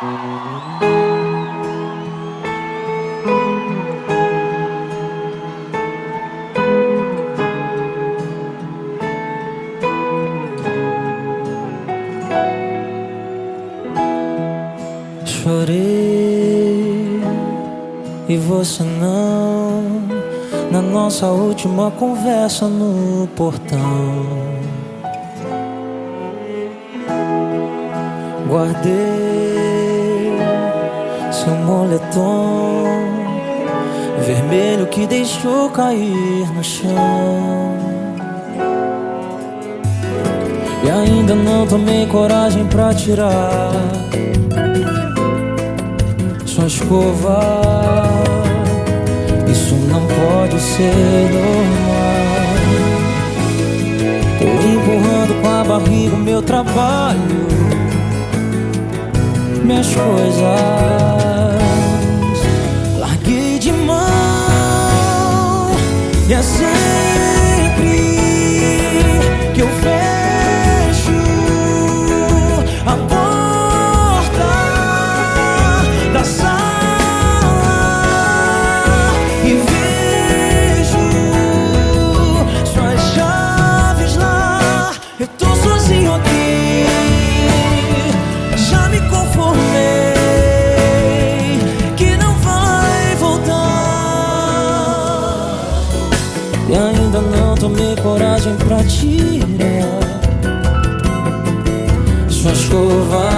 Chorei e você não na nossa última conversa no portão. Guardei seu moletom vermelho que deixou cair no chão. E ainda não tomei coragem pra tirar sua escova. Isso não pode ser normal. Tô empurrando com a barriga o meu trabalho, minhas coisas. E ainda não tomei coragem pra tirar sua escova.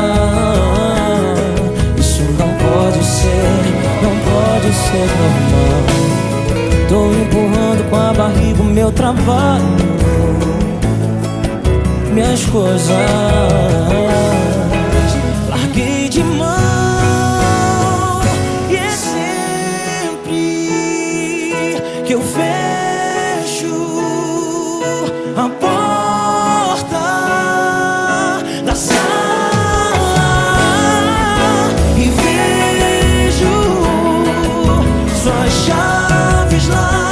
Isso não pode ser, não pode ser normal. Tô empurrando com a barriga o meu trabalho, minhas coisas. A porta da sala e vejo suas chaves lá.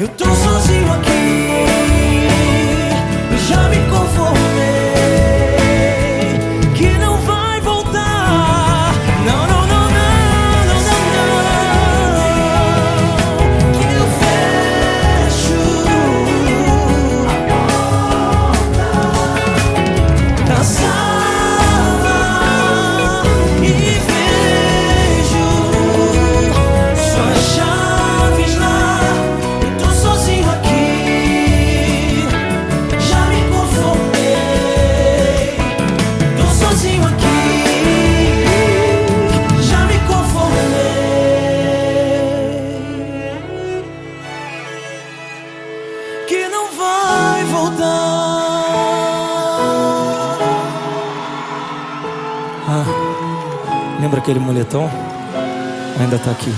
Eu tô sozinho aqui, Que não vai voltar. Ah, lembra aquele moletom? Ainda tá aqui.